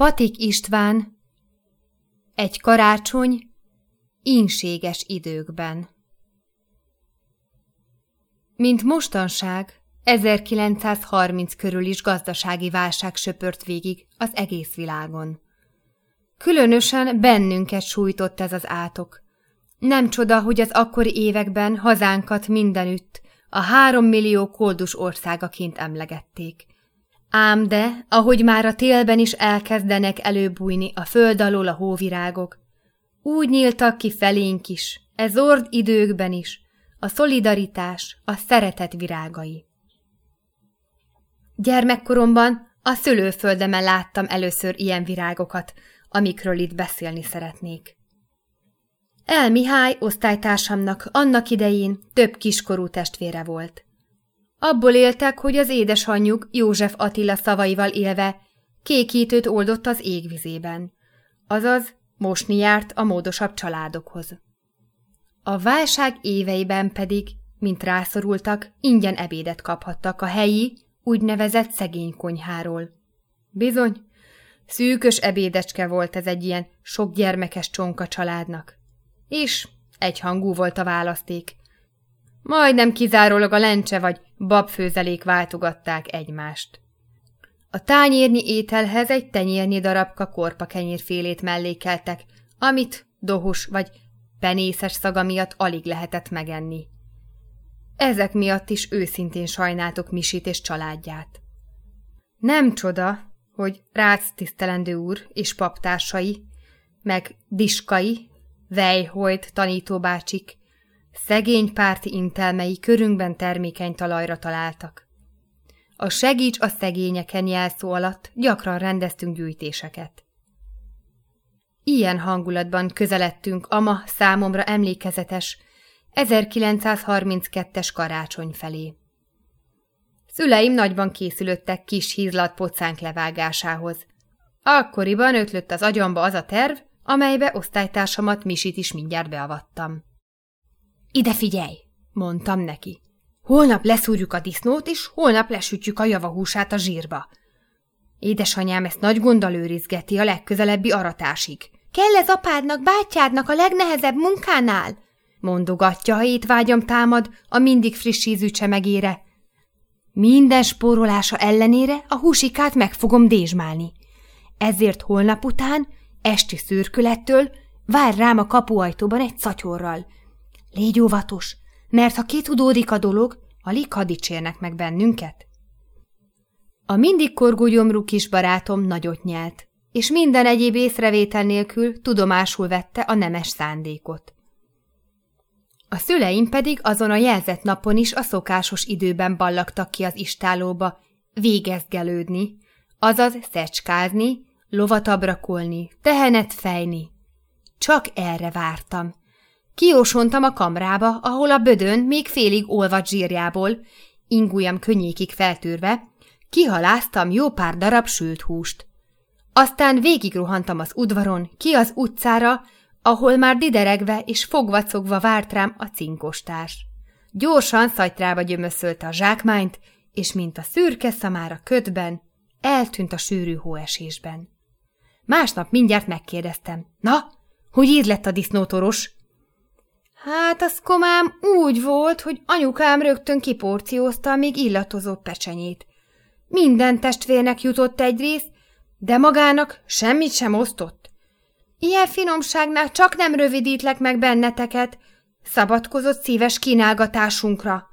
Patik István Egy karácsony Inséges időkben Mint mostanság, 1930 körül is gazdasági válság söpört végig az egész világon. Különösen bennünket sújtott ez az átok. Nem csoda, hogy az akkori években hazánkat mindenütt a három millió koldus országaként emlegették. Ám de, ahogy már a télben is elkezdenek előbújni a föld alól a hóvirágok, úgy nyíltak ki felénk is, ez ord időkben is, a szolidaritás, a szeretet virágai. Gyermekkoromban a szülőföldemen láttam először ilyen virágokat, amikről itt beszélni szeretnék. El Mihály osztálytársamnak annak idején több kiskorú testvére volt. Abból éltek, hogy az édesanyjuk József Attila szavaival élve kékítőt oldott az égvizében, azaz mosni járt a módosabb családokhoz. A válság éveiben pedig, mint rászorultak, ingyen ebédet kaphattak a helyi, úgynevezett szegény konyháról. Bizony, szűkös ebédecske volt ez egy ilyen sok gyermekes csonka családnak. És egyhangú volt a választék. Majdnem kizárólag a lencse vagy babfőzelék váltogatták egymást. A tányérnyi ételhez egy tenyérnyi darabka korpa kenyérfélét mellékeltek, amit dohos vagy penészes szaga miatt alig lehetett megenni. Ezek miatt is őszintén sajnáltok Misit és családját. Nem csoda, hogy Rácz tisztelendő úr és paptársai, meg Diskai, Vejholt tanítóbácsik, szegény párti intelmei körünkben termékeny talajra találtak. A segíts a szegényeken jelszó alatt gyakran rendeztünk gyűjtéseket. Ilyen hangulatban közeledtünk a ma számomra emlékezetes 1932-es karácsony felé. Szüleim nagyban készülöttek kis hízlat pocánk levágásához. Akkoriban ötlött az agyamba az a terv, amelybe osztálytársamat Misit is mindjárt beavattam. Ide figyelj, mondtam neki. Holnap leszúrjuk a disznót, és holnap lesütjük a javahúsát a zsírba. Édesanyám ezt nagy gonddal őrizgeti a legközelebbi aratásig. Kell ez apádnak, bátyádnak a legnehezebb munkánál? mondogatja, ha étvágyam támad a mindig friss ízű csemegére. Minden spórolása ellenére a húsikát meg fogom dézsmálni. Ezért holnap után, esti szürkülettől vár rám a kapuajtóban egy szatyorral. Légy óvatos, mert ha kitudódik a dolog, alig ha dicsérnek meg bennünket. A mindig korgó gyomrú kis barátom nagyot nyelt, és minden egyéb észrevétel nélkül tudomásul vette a nemes szándékot. A szüleim pedig azon a jelzett napon is a szokásos időben ballagtak ki az istálóba, végezgelődni, azaz szecskázni, lovat abrakolni, tehenet fejni. Csak erre vártam. Kiósontam a kamrába, ahol a bödön még félig olvad zsírjából, ingujam könnyékig feltűrve, kihaláztam jó pár darab sült húst. Aztán végigruhantam az udvaron, ki az utcára, ahol már dideregve és fogvacogva várt rám a cinkostárs. Gyorsan szajtrába gyömöszölte a zsákmányt, és mint a szürke szamára ködben, eltűnt a sűrű hóesésben. Másnap mindjárt megkérdeztem, na, hogy ír lett a disznótoros? Hát az komám úgy volt, hogy anyukám rögtön kiporciózta a még illatozó pecsenyét. Minden testvérnek jutott egy rész, de magának semmit sem osztott. Ilyen finomságnál csak nem rövidítlek meg benneteket, szabadkozott szíves kínálgatásunkra.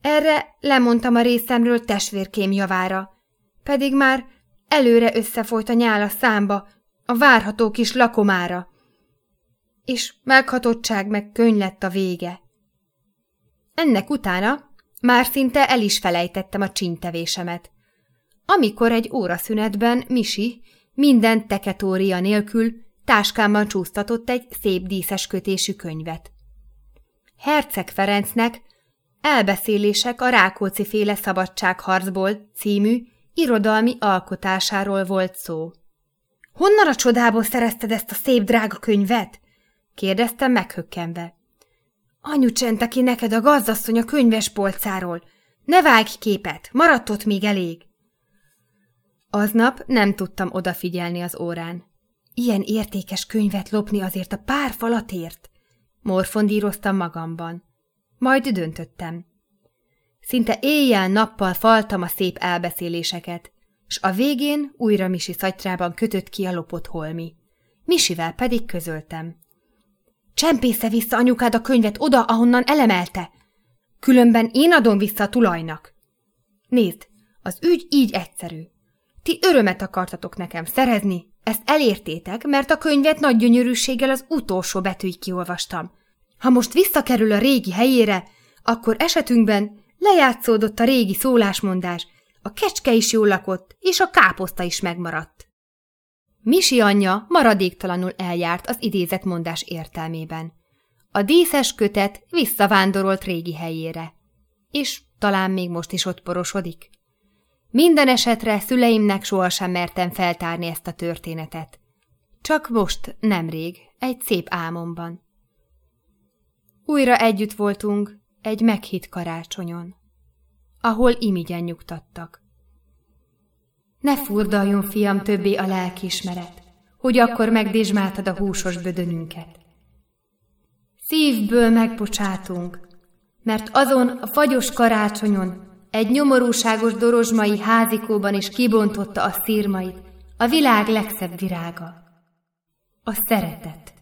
Erre lemondtam a részemről testvérkém javára, pedig már előre összefolyt a nyál számba, a várható kis lakomára. És meghatottság meg könyv lett a vége. Ennek utána már szinte el is felejtettem a csintevésemet. Amikor egy óraszünetben Misi minden teketória nélkül táskámban csúsztatott egy szép díszes kötésű könyvet. Herceg Ferencnek Elbeszélések a Rákóczi féle szabadságharcból című irodalmi alkotásáról volt szó. Honnan a csodából szerezted ezt a szép drága könyvet? Kérdeztem meghökkenve. Anyu csente ki neked a gazdasszony a könyves polcáról. Ne vágj képet, maradt ott még elég. Aznap nem tudtam odafigyelni az órán. Ilyen értékes könyvet lopni azért a pár falatért? Morfondíroztam magamban. Majd döntöttem. Szinte éjjel-nappal faltam a szép elbeszéléseket, s a végén újra Misi szatyrában kötött ki a lopott holmi. Misivel pedig közöltem. Csempésze vissza anyukád a könyvet oda, ahonnan elemelte. Különben én adom vissza a tulajnak. Nézd, az ügy így egyszerű. Ti örömet akartatok nekem szerezni, ezt elértétek, mert a könyvet nagy gyönyörűséggel az utolsó betűig kiolvastam. Ha most visszakerül a régi helyére, akkor esetünkben lejátszódott a régi szólásmondás, a kecske is jól lakott, és a káposzta is megmaradt. Misi anyja maradéktalanul eljárt az idézett mondás értelmében. A díszes kötet visszavándorolt régi helyére. És talán még most is ott porosodik. Minden esetre szüleimnek sohasem mertem feltárni ezt a történetet. Csak most, nemrég, egy szép álmomban. Újra együtt voltunk egy meghitt karácsonyon, ahol imigyen nyugtattak. Ne furdaljon, fiam, többé a lelkiismeret, hogy akkor megdésmáltad a húsos bödönünket. Szívből megbocsátunk, mert azon a fagyos karácsonyon egy nyomorúságos dorozsmai házikóban is kibontotta a szírmait, a világ legszebb virága. A szeretet.